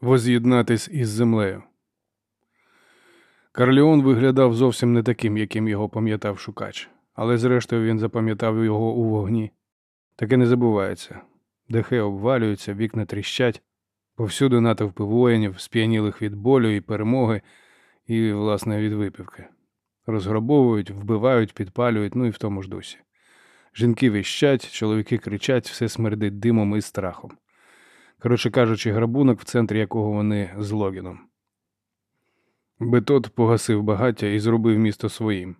воз'єднатись із землею. Карліон виглядав зовсім не таким, яким його пам'ятав шукач, але зрештою він запам'ятав його у вогні. Таке не забувається. Дахи обвалюються, вікна тріщать, повсюди натовпи воїнів, сп'янілих від болю і перемоги, і, власне, від випівки. Розграбовують, вбивають, підпалюють, ну і в тому ж дусі. Жінки віщать, чоловіки кричать, все смердить димом і страхом. Коротше кажучи, грабунок, в центрі якого вони з Логіном. Бетот погасив багаття і зробив місто своїм.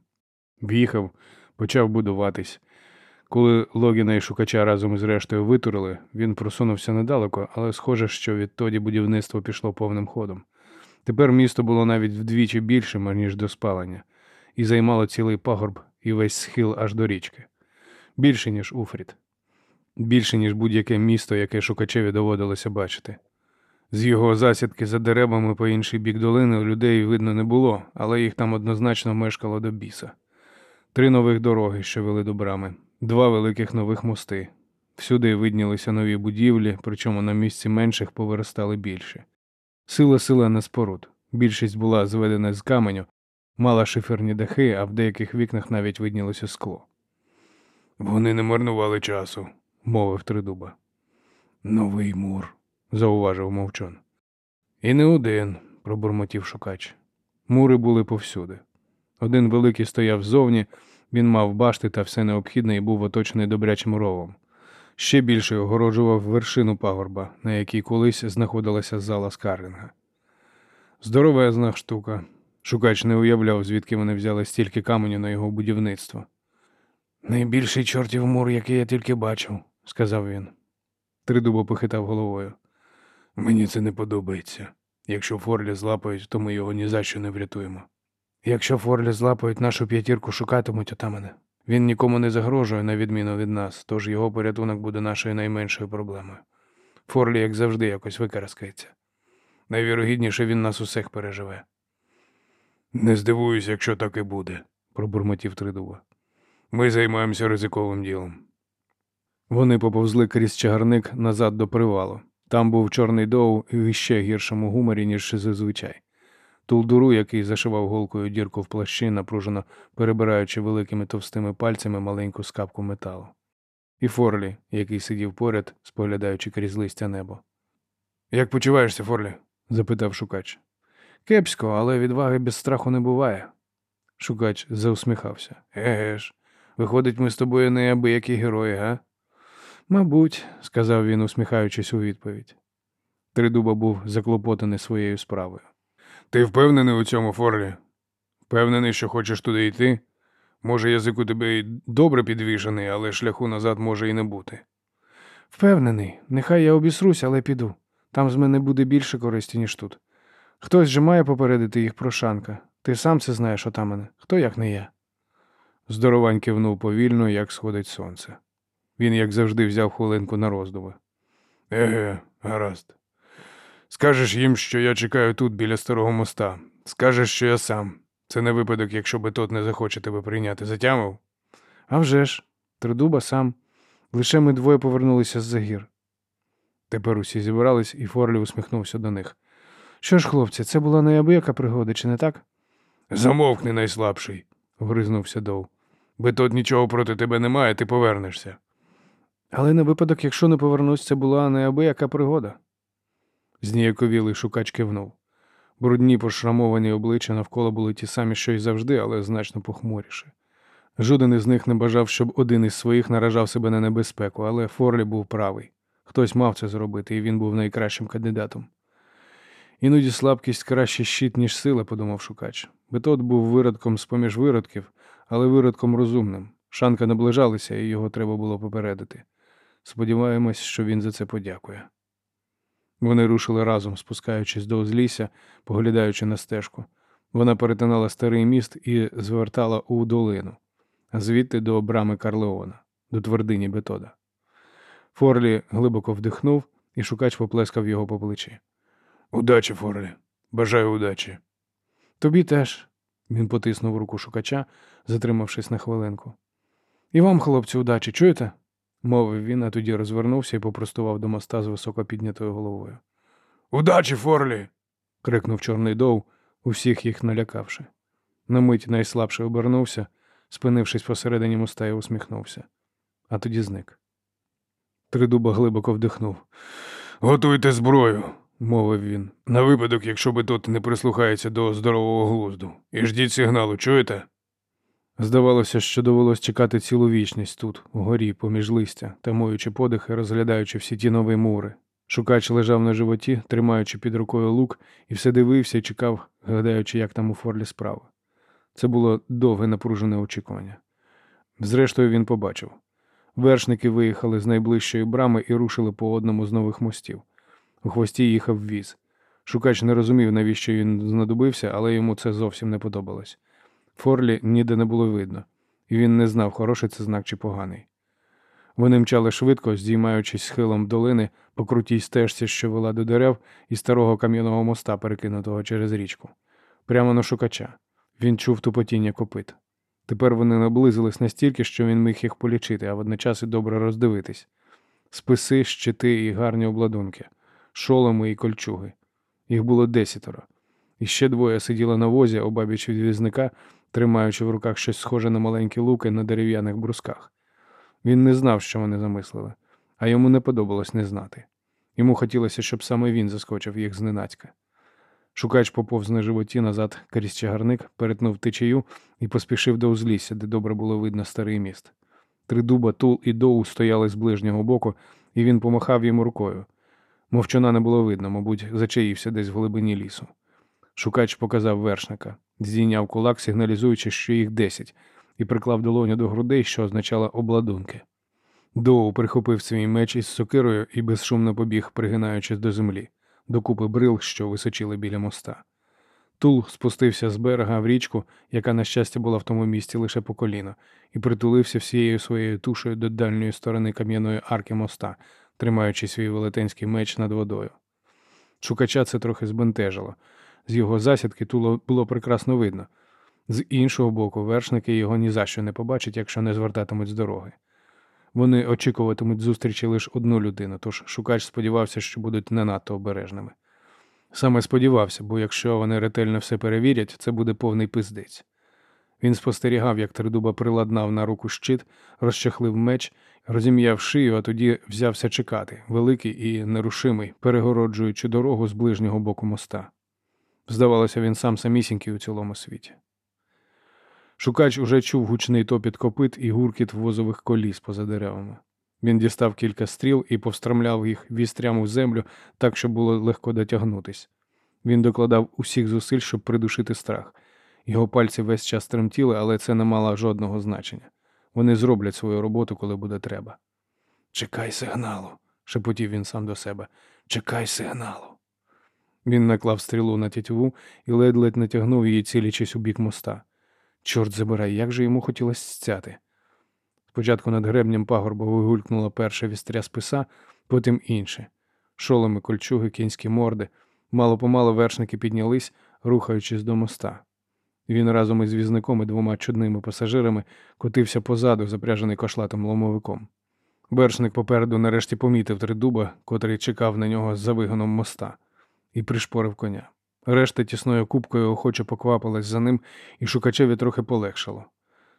В'їхав, почав будуватись. Коли Логіна і шукача разом із рештою витурили, він просунувся недалеко, але схоже, що відтоді будівництво пішло повним ходом. Тепер місто було навіть вдвічі більшим, ніж до спалення, і займало цілий пагорб і весь схил аж до річки. Більше, ніж Уфрід. Більше, ніж будь-яке місто, яке шукачеві доводилося бачити. З його засідки за деревами по інший бік долини людей видно не було, але їх там однозначно мешкало до біса. Три нових дороги, що вели до брами, два великих нових мости. Всюди виднілися нові будівлі, причому на місці менших повиростали більше. Сила сила не споруд. Більшість була зведена з каменю, мала шиферні дахи, а в деяких вікнах навіть виднілося скло. Вони не марнували часу, мовив Тридуба. Новий мур, зауважив мовчон. І не один, пробурмотів шукач. Мури були повсюди. Один великий стояв ззовні, він мав башти та все необхідне і був оточений добрячим ровом. Ще більше огороджував вершину пагорба, на якій колись знаходилася зала Скарлінга. Здоровезна штука. Шукач не уявляв, звідки вони взяли стільки каменю на його будівництво. Найбільший чортів мур, який я тільки бачив, сказав він. Тридубо похитав головою. Мені це не подобається. Якщо Форлі злапають, то ми його ні за що не врятуємо. Якщо Форлі злапають, нашу п'ятірку шукатимуть отамане. Він нікому не загрожує, на відміну від нас, тож його порятунок буде нашою найменшою проблемою. Форлі, як завжди, якось викараскається. Найвірогідніше він нас усіх переживе. Не здивуюсь, якщо так і буде, пробурмотів Тридуба. Ми займаємося ризиковим ділом. Вони поповзли крізь чагарник назад до привалу. Там був чорний доу в іще гіршому гуморі, ніж зазвичай. Тулдуру, який зашивав голкою дірку в плащі, напружено перебираючи великими товстими пальцями маленьку скапку металу. І Форлі, який сидів поряд, споглядаючи крізь листя небо. Як почуваєшся, Форлі? запитав шукач. Кепсько, але відваги без страху не буває. Шукач заусміхався. Еге ж, виходить, ми з тобою неабиякі герої, га? Мабуть, сказав він, усміхаючись у відповідь. Тридуба був заклопотаний своєю справою. Ти впевнений у цьому, Форлі? Впевнений, що хочеш туди йти? Може, язик у тебе й добре підвішений, але шляху назад може і не бути. Впевнений, нехай я обісрусь, але піду. Там з мене буде більше користі, ніж тут. Хтось же має попередити їх про шанка. Ти сам це знаєш отамане. Хто як не я? Здоровань кивнув повільно, як сходить сонце. Він, як завжди, взяв хвилинку на роздуми. Еге, гаразд. Скажеш їм, що я чекаю тут біля старого моста. Скажеш, що я сам. Це не випадок, якщо би тот не захоче тебе прийняти. Затямив? «А вже ж, Тридуба сам. Лише ми двоє повернулися з-за гір. Тепер усі зібрались, і Форлі усміхнувся до них. Що ж, хлопці, це була неабияка пригода, чи не так? Замовкни найслабший, гризнувся Дов. Би тут нічого проти тебе немає, ти повернешся. Але на випадок, якщо не повернусь, це була неабияка пригода. Зніяковілий шукач кивнув. Брудні пошрамовані обличчя навколо були ті самі, що й завжди, але значно похмуріше. Жоден із них не бажав, щоб один із своїх наражав себе на небезпеку, але Форлі був правий. Хтось мав це зробити, і він був найкращим кандидатом. Іноді слабкість краще щит, ніж сила, подумав шукач. Бетот був виродком з-поміж виродків, але виродком розумним. Шанка наближалися, і його треба було попередити. Сподіваємось, що він за це подякує. Вони рушили разом, спускаючись до узлісся, поглядаючи на стежку. Вона перетинала старий міст і звертала у долину, звідти до брами Карлеона, до твердині Бетода. Форлі глибоко вдихнув, і шукач поплескав його по плечі. Удачі, Форлі. Бажаю удачі. Тобі теж. Він потиснув руку шукача, затримавшись на хвилинку. І вам, хлопці, удачі, чуєте? Мовив він, а тоді розвернувся і попростував до моста з високо піднятою головою. Удачі, Форлі. крикнув Чорний Доу, усіх їх налякавши. На мить найслабше обернувся, спинившись посередині моста і усміхнувся, а тоді зник. Тридуба глибоко вдихнув. Готуйте зброю, мовив він, на випадок, якщо би тут не прислухається до здорового глузду. І ждіть сигналу, чуєте? Здавалося, що довелось чекати цілу вічність тут, угорі, поміж листя, тамуючи подихи, розглядаючи всі ті нові мури. Шукач лежав на животі, тримаючи під рукою лук, і все дивився і чекав, гадаючи, як там у форлі справа. Це було довге напружене очікування. Зрештою, він побачив. Вершники виїхали з найближчої брами і рушили по одному з нових мостів. У хвості їхав віз. Шукач не розумів, навіщо він знадобився, але йому це зовсім не подобалось. Форлі ніде не було видно, і він не знав, хороший це знак чи поганий. Вони мчали швидко, здіймаючись схилом долини по крутій стежці, що вела до дерев, і старого кам'яного моста, перекинутого через річку. Прямо на шукача. Він чув тупотіння копит. Тепер вони наблизились настільки, що він міг їх полічити, а водночас і добре роздивитись. Списи, щити і гарні обладунки, шоломи і кольчуги. Їх було десятеро. І ще двоє сиділи на возі, обабіч від візника, тримаючи в руках щось схоже на маленькі луки на дерев'яних брусках. Він не знав, що вони замислили, а йому не подобалось не знати. Йому хотілося, щоб саме він заскочив їх зненацька. Шукач поповз на животі назад крізь чагарник, перетнув течію і поспішив до узлісся, де добре було видно старий міст. Три дуба, тул і доу стояли з ближнього боку, і він помахав йому рукою. Мовчана не було видно, мабуть, зачаївся десь в глибині лісу. Шукач показав вершника, здійняв кулак, сигналізуючи, що їх десять, і приклав долоню до грудей, що означало обладунки. Доу прихопив свій меч із сокирою і безшумно побіг, пригинаючись до землі, до купи брил, що височили біля моста. Тул спустився з берега в річку, яка, на щастя, була в тому місці лише по коліно, і притулився всією своєю тушею до дальньої сторони кам'яної арки моста, тримаючи свій велетенський меч над водою. Шукача це трохи збентежило. З його засідки Туло було прекрасно видно. З іншого боку, вершники його ні за що не побачать, якщо не звертатимуть з дороги. Вони очікуватимуть зустрічі лише одну людину, тож шукач сподівався, що будуть не надто обережними. Саме сподівався, бо якщо вони ретельно все перевірять, це буде повний пиздець. Він спостерігав, як тридуба приладнав на руку щит, розчахлив меч, розім'яв шию, а тоді взявся чекати, великий і нерушимий, перегороджуючи дорогу з ближнього боку моста. Здавалося, він сам самісінький у цілому світі. Шукач уже чув гучний топіт копит і гуркіт возових коліс поза деревами. Він дістав кілька стріл і повстромляв їх вістрям у землю так, щоб було легко дотягнутись. Він докладав усіх зусиль, щоб придушити страх. Його пальці весь час тремтіли, але це не мало жодного значення. Вони зроблять свою роботу, коли буде треба. Чекай сигналу, шепотів він сам до себе. Чекай сигналу. Він наклав стрілу на тітьву і ледь-ледь натягнув її, цілячись у бік моста. Чорт забирай, як же йому хотілося стяти. Спочатку над гребнем пагорба вигулькнула перша вістря списа, потім інше. Шоломи, кольчуги, кінські морди. Мало помалу вершники піднялись, рухаючись до моста. Він разом із візником і двома чудними пасажирами котився позаду, запряжений кошлатим ломовиком. Вершник попереду нарешті помітив тридуба, котрий чекав на нього за вигоном моста, і пришпорив коня. Решта тісною купкою охоче поквапилась за ним, і шукачеві трохи полегшало.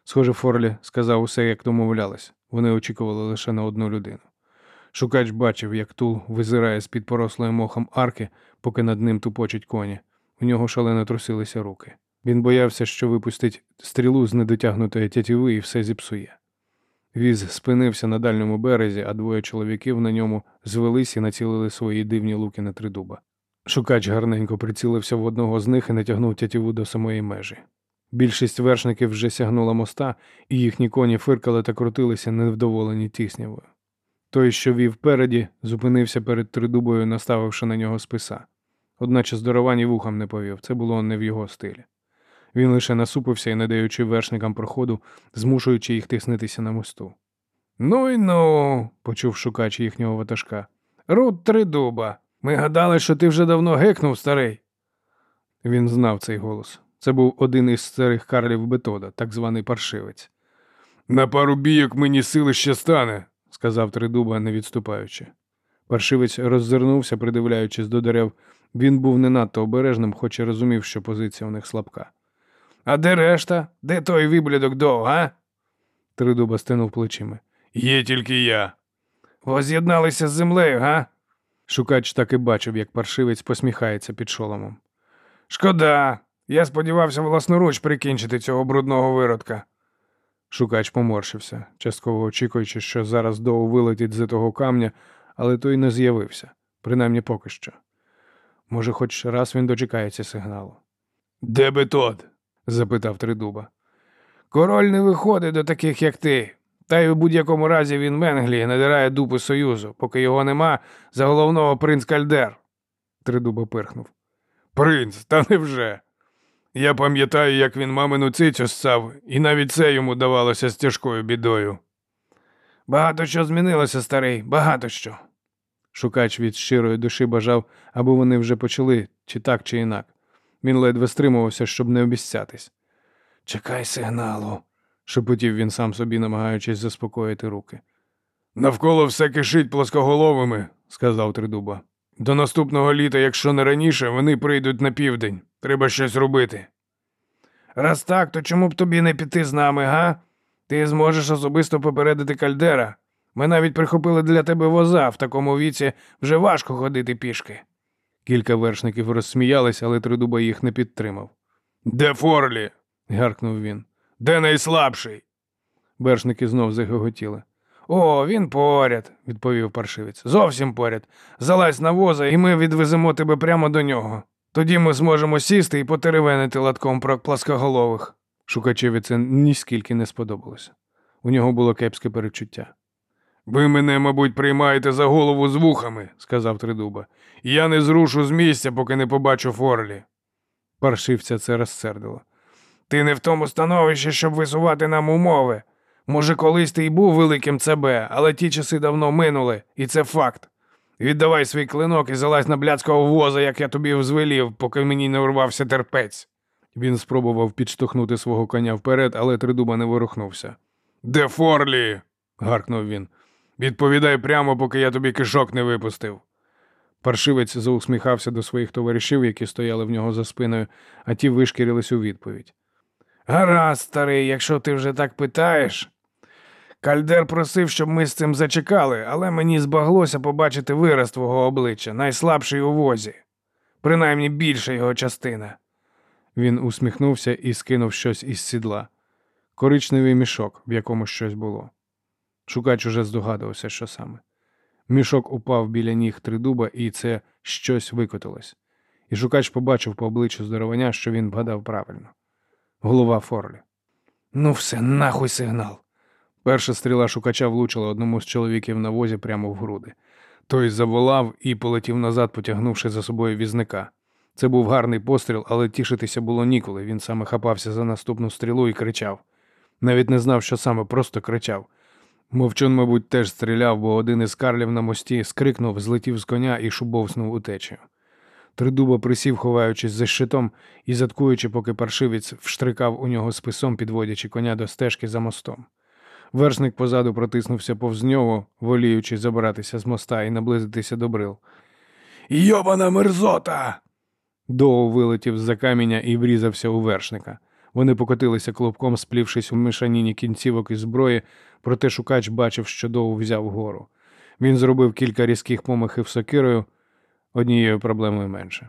Схоже, Форлі сказав усе, як домовлялись. Вони очікували лише на одну людину. Шукач бачив, як Тул визирає з-під порослої мохом арки, поки над ним тупочуть коні. У нього шалено трусилися руки. Він боявся, що випустить стрілу з недотягнутої тятіви і все зіпсує. Віз спинився на дальньому березі, а двоє чоловіків на ньому звелись і націлили свої дивні луки на тридуба. Шукач гарненько прицілився в одного з них і натягнув тятіву до самої межі. Більшість вершників вже сягнула моста, і їхні коні фиркали та крутилися невдоволені тіснявою. Той, що вів переді, зупинився перед тридубою, наставивши на нього списа. Одначе здоровані вухом не повів, це було не в його стилі. Він лише насупився і, не даючи вершникам проходу, змушуючи їх тиснитися на мосту. Ну й ну, почув шукач їхнього ватажка. Рут тридуба. Ми гадали, що ти вже давно гекнув, старий. Він знав цей голос. Це був один із старих карлів Бетода, так званий паршивець. На пару бійок мені сили ще стане, сказав тридуба, не відступаючи. Паршивець роззирнувся, придивляючись до дерев, Він був не надто обережним, хоч і розумів, що позиція у них слабка. А де решта? Де той виблядок Доу, га? Тридуба стинув плечима. Є тільки я. Воз'єдналися з землею, га? Шукач так і бачив, як паршивець посміхається під шоломом. Шкода. Я сподівався власноруч прикінчити цього брудного виродка. Шукач поморщився, частково очікуючи, що зараз Доу вилетить з того камня, але той не з'явився, принаймні поки що. Може, хоч раз він дочекається сигналу. Де би тот? запитав Тридуба. Король не виходить до таких, як ти. Та й у будь-якому разі він Менглі надирає дупи Союзу, поки його нема за головного принц Кальдер. Тридуба пирхнув. Принц, та невже? Я пам'ятаю, як він мамину цицю ссав, і навіть це йому давалося з тяжкою бідою. Багато що змінилося, старий, багато що. Шукач від щирої душі бажав, аби вони вже почали, чи так, чи інак. Він ледве стримувався, щоб не обіцятись. Чекай сигналу. Шепотів він сам собі, намагаючись заспокоїти руки. Навколо все кишить плоскоголовими, Сказав Тридуба. До наступного літа, якщо не раніше, вони прийдуть на південь. Треба щось робити. Раз так, то чому б тобі не піти з нами, га? Ти зможеш особисто попередити кальдера. Ми навіть прихопили для тебе воза, в такому віці вже важко ходити пішки. Кілька вершників розсміялись, але Тридуба їх не підтримав. Де Форлі? Гаркнув він. Де найслабший? Вершники знов загоготіли. О, він поряд, відповів паршивець. Зовсім поряд. Залазь на воза, і ми відвеземо тебе прямо до нього. Тоді ми зможемо сісти і потеревенити латком про пласкоголових. Шукачеві це ніскільки не сподобалося. У нього було кепське перечуття. Ви мене, мабуть, приймаєте за голову з вухами, Сказав Тридуба. Я не зрушу з місця, поки не побачу Форлі. Паршивця це розсердило. Ти не в тому становищі, щоб висувати нам умови. Може, колись ти й був великим ЦБ, але ті часи давно минули, і це факт. Віддавай свій клинок і залазь на блядського воза, як я тобі взвелів, поки мені не урвався терпець. Він спробував підштовхнути свого коня вперед, але Тридуба не ворухнувся. Де Форлі? Гаркнув він. Відповідай прямо, поки я тобі кишок не випустив. Паршивець заусміхався до своїх товаришів, які стояли в нього за спиною, а ті вишкірились у відповідь. Гаразд, старий, якщо ти вже так питаєш. Кальдер просив, щоб ми з цим зачекали, але мені збаглося побачити вираз твого обличчя, найслабший у возі, принаймні більша його частина. Він усміхнувся і скинув щось із сідла. Коричневий мішок, в якому щось було. Шукач уже здогадувався, що саме. Мішок упав біля ніг тридуба, і це щось викотилось. І шукач побачив по обличчю здоровання, що він вгадав правильно. Голова Форлі. Ну, все, нахуй сигнал. Перша стріла шукача влучила одному з чоловіків на возі прямо в груди. Той заволав і полетів назад, потягнувши за собою візника. Це був гарний постріл, але тішитися було ніколи. Він саме хапався за наступну стрілу і кричав. Навіть не знав, що саме, просто кричав. Мовчун, мабуть, теж стріляв, бо один із карлів на мості скрикнув, злетів з коня і шубовснув утечею. Тридуба присів, ховаючись за щитом і заткуючи, поки паршивець вштрикав у нього списом, підводячи коня до стежки за мостом. Вершник позаду протиснувся повз нього, воліючи забиратися з моста і наблизитися до брил. Йобана мерзота! Доу вилетів з-за каменя і врізався у вершника. Вони покотилися клубком, сплівшись у мішаніні кінцівок і зброї, проте шукач бачив, що Доу взяв гору. Він зробив кілька різких помахів сокирою, однією проблемою менше.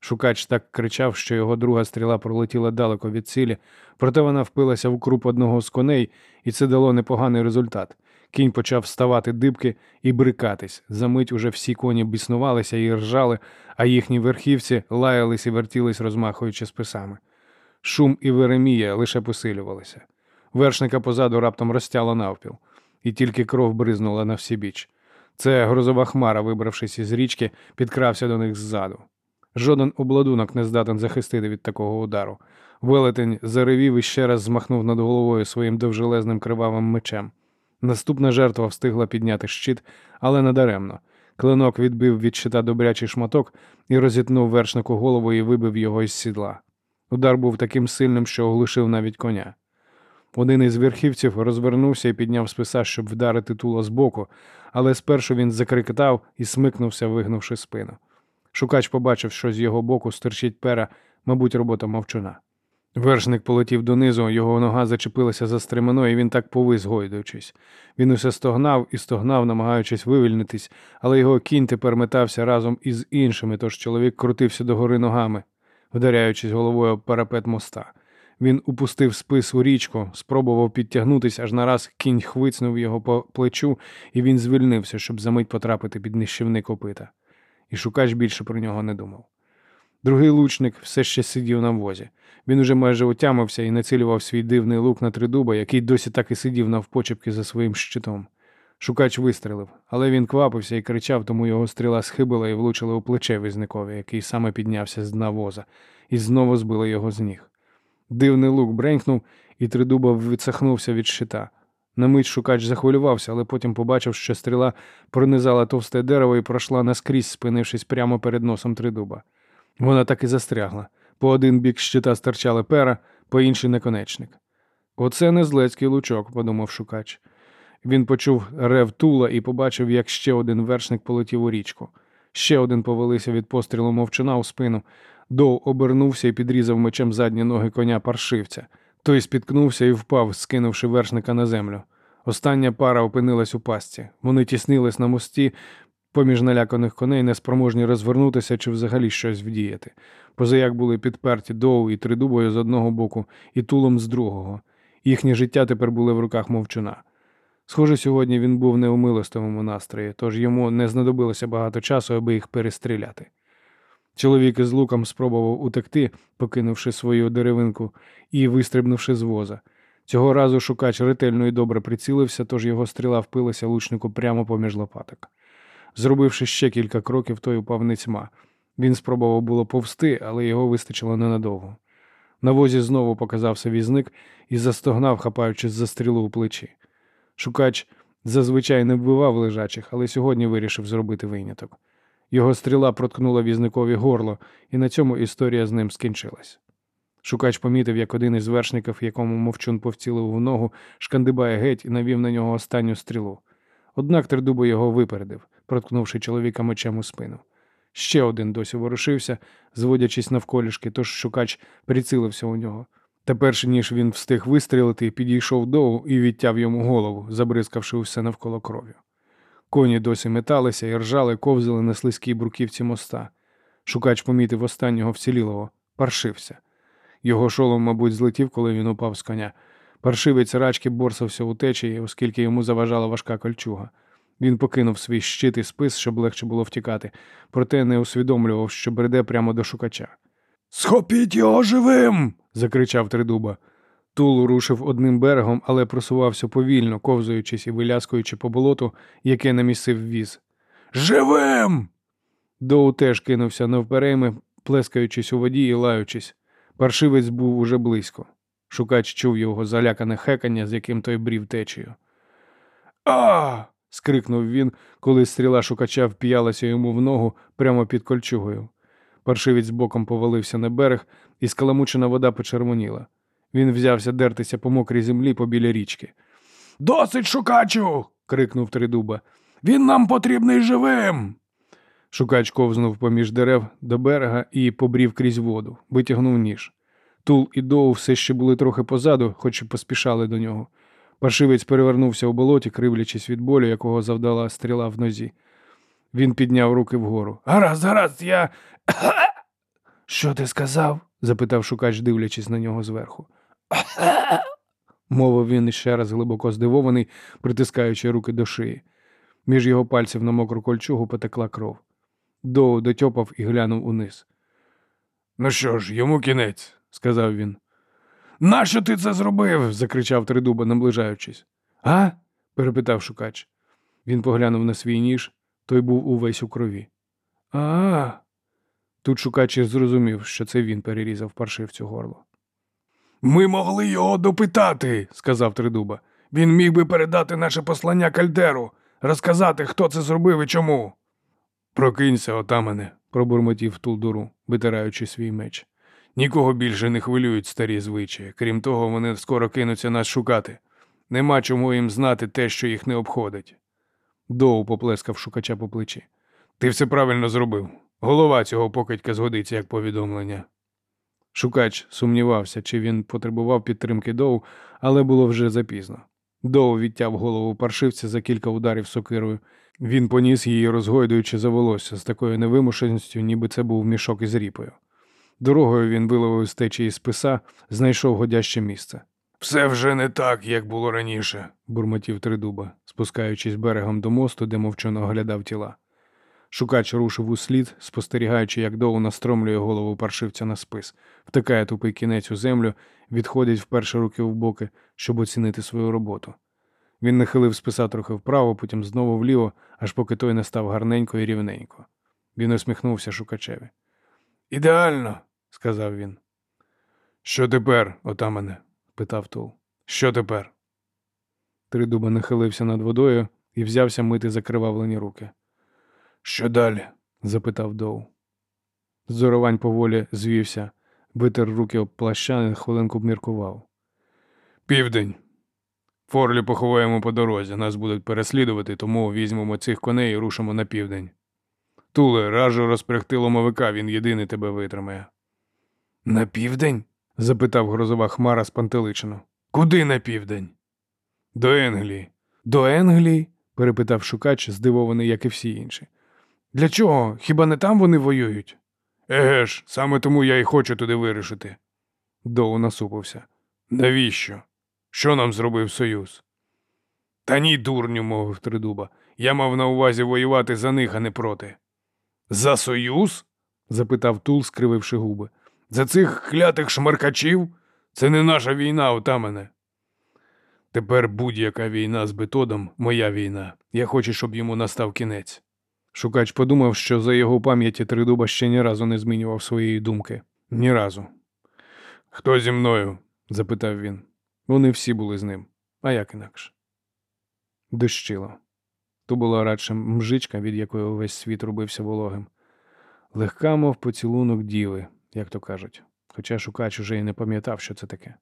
Шукач так кричав, що його друга стріла пролетіла далеко від цілі, проте вона впилася в круп одного з коней, і це дало непоганий результат. Кінь почав ставати дибки і брикатись. Замить уже всі коні біснувалися і ржали, а їхні верхівці лаялись і вертілись, розмахуючи списами. Шум і Веремія лише посилювалися. Вершника позаду раптом розтяло навпіл, і тільки кров бризнула на всі біч. Це грозова хмара, вибравшись із річки, підкрався до них ззаду. Жоден обладунок не здатен захистити від такого удару. Велетень заревів і ще раз змахнув над головою своїм довжелезним кривавим мечем. Наступна жертва встигла підняти щит, але надаремно. Клинок відбив від щита добрячий шматок і розітнув вершнику голову і вибив його із сідла. Удар був таким сильним, що оглушив навіть коня. Один із верхівців розвернувся і підняв списа, щоб вдарити туло збоку, але спершу він закрикотав і смикнувся, вигнувши спину. Шукач побачив, що з його боку стирчить пера, мабуть, робота мовчуна. Вершник полетів донизу, його нога зачепилася за стремено, і він так повис, гойдуючись. Він усе стогнав і стогнав, намагаючись вивільнитись, але його кінь тепер метався разом із іншими, тож чоловік крутився догори ногами, вдаряючись головою об парапет моста. Він упустив спис у річку, спробував підтягнутися, аж нараз кінь хвицнув його по плечу, і він звільнився, щоб за мить потрапити під нищівни копита. І шукач більше про нього не думав. Другий лучник все ще сидів на возі. Він уже майже отямився і націлював свій дивний лук на тридуба, який досі так і сидів навпочепки за своїм щитом. Шукач вистрелив, але він квапився і кричав, тому його стріла схибила і влучила у плече візникові, який саме піднявся з дна воза, і знову збила його з ніг. Дивний лук бренькнув, і тридуба відсахнувся від щита. На мить шукач захвилювався, але потім побачив, що стріла пронизала товсте дерево і пройшла наскрізь, спинившись прямо перед носом тридуба. Вона так і застрягла. По один бік щита стирчали пера, по інший наконечник. Оце не злецький лучок, подумав шукач. Він почув рев тула і побачив, як ще один вершник полетів у річку. Ще один повалився від пострілу мовчана у спину. Доу обернувся і підрізав мечем задні ноги коня паршивця. Той спіткнувся і впав, скинувши вершника на землю. Остання пара опинилась у пастці. Вони тіснились на мості поміж наляканих коней, неспроможні розвернутися чи взагалі щось вдіяти. Позаяк були підперті доу і тридубою з одного боку, і тулом з другого. Їхнє життя тепер були в руках мовчуна. Схоже, сьогодні він був не у настрої, тож йому не знадобилося багато часу, аби їх перестріляти. Чоловік із луком спробував утекти, покинувши свою деревинку і вистрибнувши з воза. Цього разу шукач ретельно і добре прицілився, тож його стріла впилася лучнику прямо поміж лопаток. Зробивши ще кілька кроків, той упав нецьма. Він спробував було повсти, але його вистачило ненадовго. На возі знову показався візник і застогнав, хапаючись за стрілу у плечі. Шукач зазвичай не вбивав лежачих, але сьогодні вирішив зробити виняток. Його стріла проткнула візникові горло, і на цьому історія з ним скінчилась. Шукач помітив, як один із вершників, якому мовчун повцілив в ногу, шкандибає геть і навів на нього останню стрілу. Однак тридубо його випередив, проткнувши чоловіка мечем у спину. Ще один досі ворушився, зводячись навколішки, тож шукач прицілився у нього. Та перш ніж він встиг вистрілити, підійшов доу і відтяв йому голову, забризкавши усе навколо кров'ю. Коні досі металися і ржали, ковзали на слизькій бруківці моста. Шукач помітив останнього вцілілого, паршився. Його шолом, мабуть, злетів, коли він упав з коня. Паршивець рачки борсався у течії, оскільки йому заважала важка кольчуга. Він покинув свій щит і спис, щоб легше було втікати, проте не усвідомлював, що бреде прямо до шукача. Схопіть його живим. закричав тридуба. Тул рушив одним берегом, але просувався повільно, ковзуючись і виляскуючи по болоту, яке намісив віз. Живим. Доу теж кинувся навперейми, плескаючись у воді і лаючись. Паршивець був уже близько. Шукач чув його залякане хекання, з яким той брів течію. А! скрикнув він, коли стріла шукача вп'ялася йому в ногу прямо під кольчугою. Паршивець боком повалився на берег, і скаламучена вода почервоніла. Він взявся дертися по мокрій землі побіля річки. Досить шукачу. крикнув тридуба. Він нам потрібний живим. Шукач ковзнув поміж дерев до берега і побрів крізь воду, витягнув ніж. Тул і Доу все ще були трохи позаду, хоч і поспішали до нього. Паршивець перевернувся у болоті, кривлячись від болю, якого завдала стріла в нозі. Він підняв руки вгору. Гаразд, гаразд, я. Що ти сказав? запитав шукач, дивлячись на нього зверху. Мовив він іще раз глибоко здивований, притискаючи руки до шиї. Між його пальців на мокру кольчугу потекла кров. Доу дотьопав і глянув униз. Ну що ж, йому кінець. Сказав він. Нащо ти це зробив? закричав тридуба, наближаючись. А? перепитав шукач. Він поглянув на свій ніж, той був увесь у крові. А, Тут шукач зрозумів, що це він перерізав паршивцю горло. Ми могли його допитати, сказав Тридуба. Він міг би передати наше послання кальдеру, розказати, хто це зробив і чому. Прокинься, отамане, пробурмотів Тулдуру, витираючи свій меч. Нікого більше не хвилюють старі звичаї. Крім того, вони скоро кинуться нас шукати. Нема чому їм знати те, що їх не обходить. Доу поплескав шукача по плечі. Ти все правильно зробив. Голова цього покидька згодиться як повідомлення. Шукач сумнівався, чи він потребував підтримки Доу, але було вже запізно. Доу відтяв голову паршивця за кілька ударів сокирою. Він поніс її, розгойдуючи за волосся з такою невимушеністю, ніби це був мішок із ріпою. Дорогою він виловив з течії списа, знайшов годяще місце. Все вже не так, як було раніше. бурмотів Тридуба, спускаючись берегом до мосту, де мовчано оглядав тіла. Шукач рушив у слід, спостерігаючи, як Доу настромлює голову паршивця на спис, втикає тупий кінець у землю, відходить вперше руки в боки, щоб оцінити свою роботу. Він нахилив списа трохи вправо, потім знову вліво, аж поки той не став гарненько і рівненько. Він усміхнувся шукачеві. Ідеально. Сказав він. Що тепер, отамане? Питав Тул. Що тепер? Тридуба нахилився над водою і взявся мити закривавлені руки. Що далі? запитав Доу. Зоровань поволі звівся, витер руки об плаща хвилинку обміркував. Південь. Форлі поховаємо по дорозі. Нас будуть переслідувати, тому візьмемо цих коней і рушимо на південь. Туле, раджу розпрягти ломовика, він єдиний тебе витримає. На південь? запитав грозова хмара спантеличено. Куди на південь? До Енглії. До Енглії? перепитав шукач, здивований, як і всі інші. Для чого? Хіба не там вони воюють? Еге ж, саме тому я й хочу туди вирішити. Доу насупився. Навіщо? Що нам зробив Союз? Та ні, дурню, мовив Тридуба. Я мав на увазі воювати за них, а не проти. За Союз? запитав Тул, скрививши губи. За цих клятих шмаркачів? Це не наша війна, отамане. Тепер будь-яка війна з бетодом моя війна. Я хочу, щоб йому настав кінець. Шукач подумав, що за його пам'яті Тридуба ще ні разу не змінював своєї думки. Ні разу. Хто зі мною? запитав він. Вони всі були з ним. А як інакше? Дощило. То була радше мжичка, від якої увесь світ робився вологим. Легка, мов поцілунок діви, як то кажуть, хоча шукач уже й не пам'ятав, що це таке.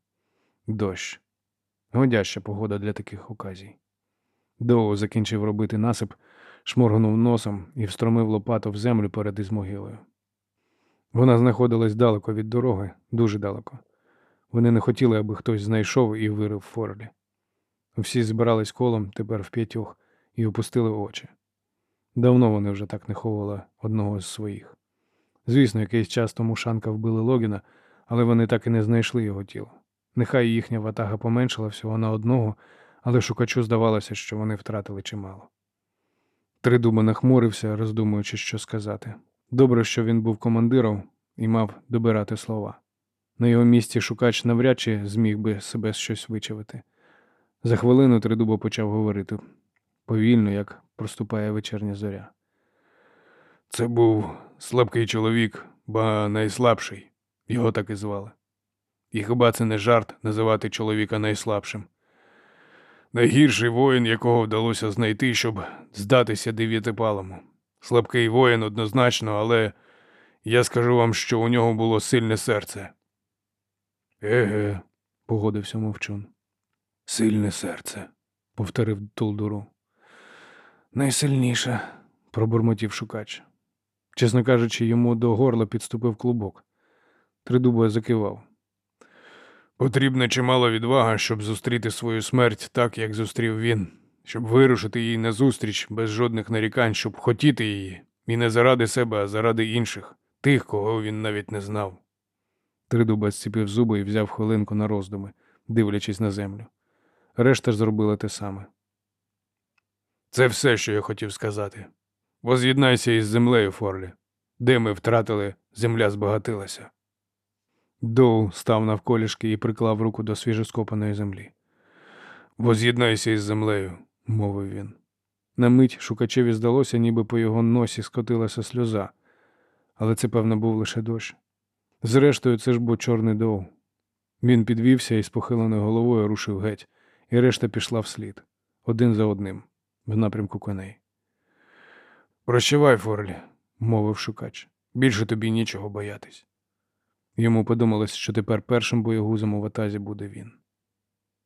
Дощ. Годяща погода для таких оказій. Доу закінчив робити насип, шморгнув носом і встромив лопату в землю перед із могилою. Вона знаходилась далеко від дороги, дуже далеко. Вони не хотіли, аби хтось знайшов і вирив форлі. Всі збирались колом тепер в п'ятьох і опустили очі. Давно вони вже так не ховали одного з своїх. Звісно, якийсь час тому Шанка вбили Логіна, але вони так і не знайшли його тіло. Нехай їхня ватага поменшила всього на одного, але шукачу здавалося, що вони втратили чимало. Тридуба нахмурився, роздумуючи, що сказати. Добре, що він був командиром і мав добирати слова. На його місці шукач навряд чи зміг би себе щось вичавити. За хвилину Тридуба почав говорити повільно, як проступає вечірня зоря. Це був слабкий чоловік, ба найслабший. Його так і звали. І хіба це не жарт називати чоловіка найслабшим? Найгірший воїн, якого вдалося знайти, щоб здатися дев'ятипалому. Слабкий воїн однозначно, але я скажу вам, що у нього було сильне серце. Еге, Погодився мовчун. сильне серце. Повторив Тулдуру. Найсильніше. Пробурмотів шукач. Чесно кажучи, йому до горла підступив клубок. Тридуба закивав. Потрібна чимала відвага, щоб зустріти свою смерть так, як зустрів він, щоб вирушити її назустріч без жодних нарікань, щоб хотіти її, і не заради себе, а заради інших, тих, кого він навіть не знав. Тридуба зціпив зуби і взяв хвилинку на роздуми, дивлячись на землю. Решта зробила те саме. Це все, що я хотів сказати. Воз'єднайся із землею, Форлі. Де ми втратили, земля збагатилася. Доу став навколішки і приклав руку до свіжоскопаної землі. Воз'єднайся із землею. мовив він. На мить шукачеві здалося, ніби по його носі скотилася сльоза, але це, певно, був лише дощ. Зрештою, це ж був чорний доу. Він підвівся і з похиленою головою рушив геть, і решта пішла вслід, один за одним, в напрямку коней. Прощавай, Форлі, мовив шукач. Більше тобі нічого боятись. Йому подумалось, що тепер першим боєгузом у ватазі буде він.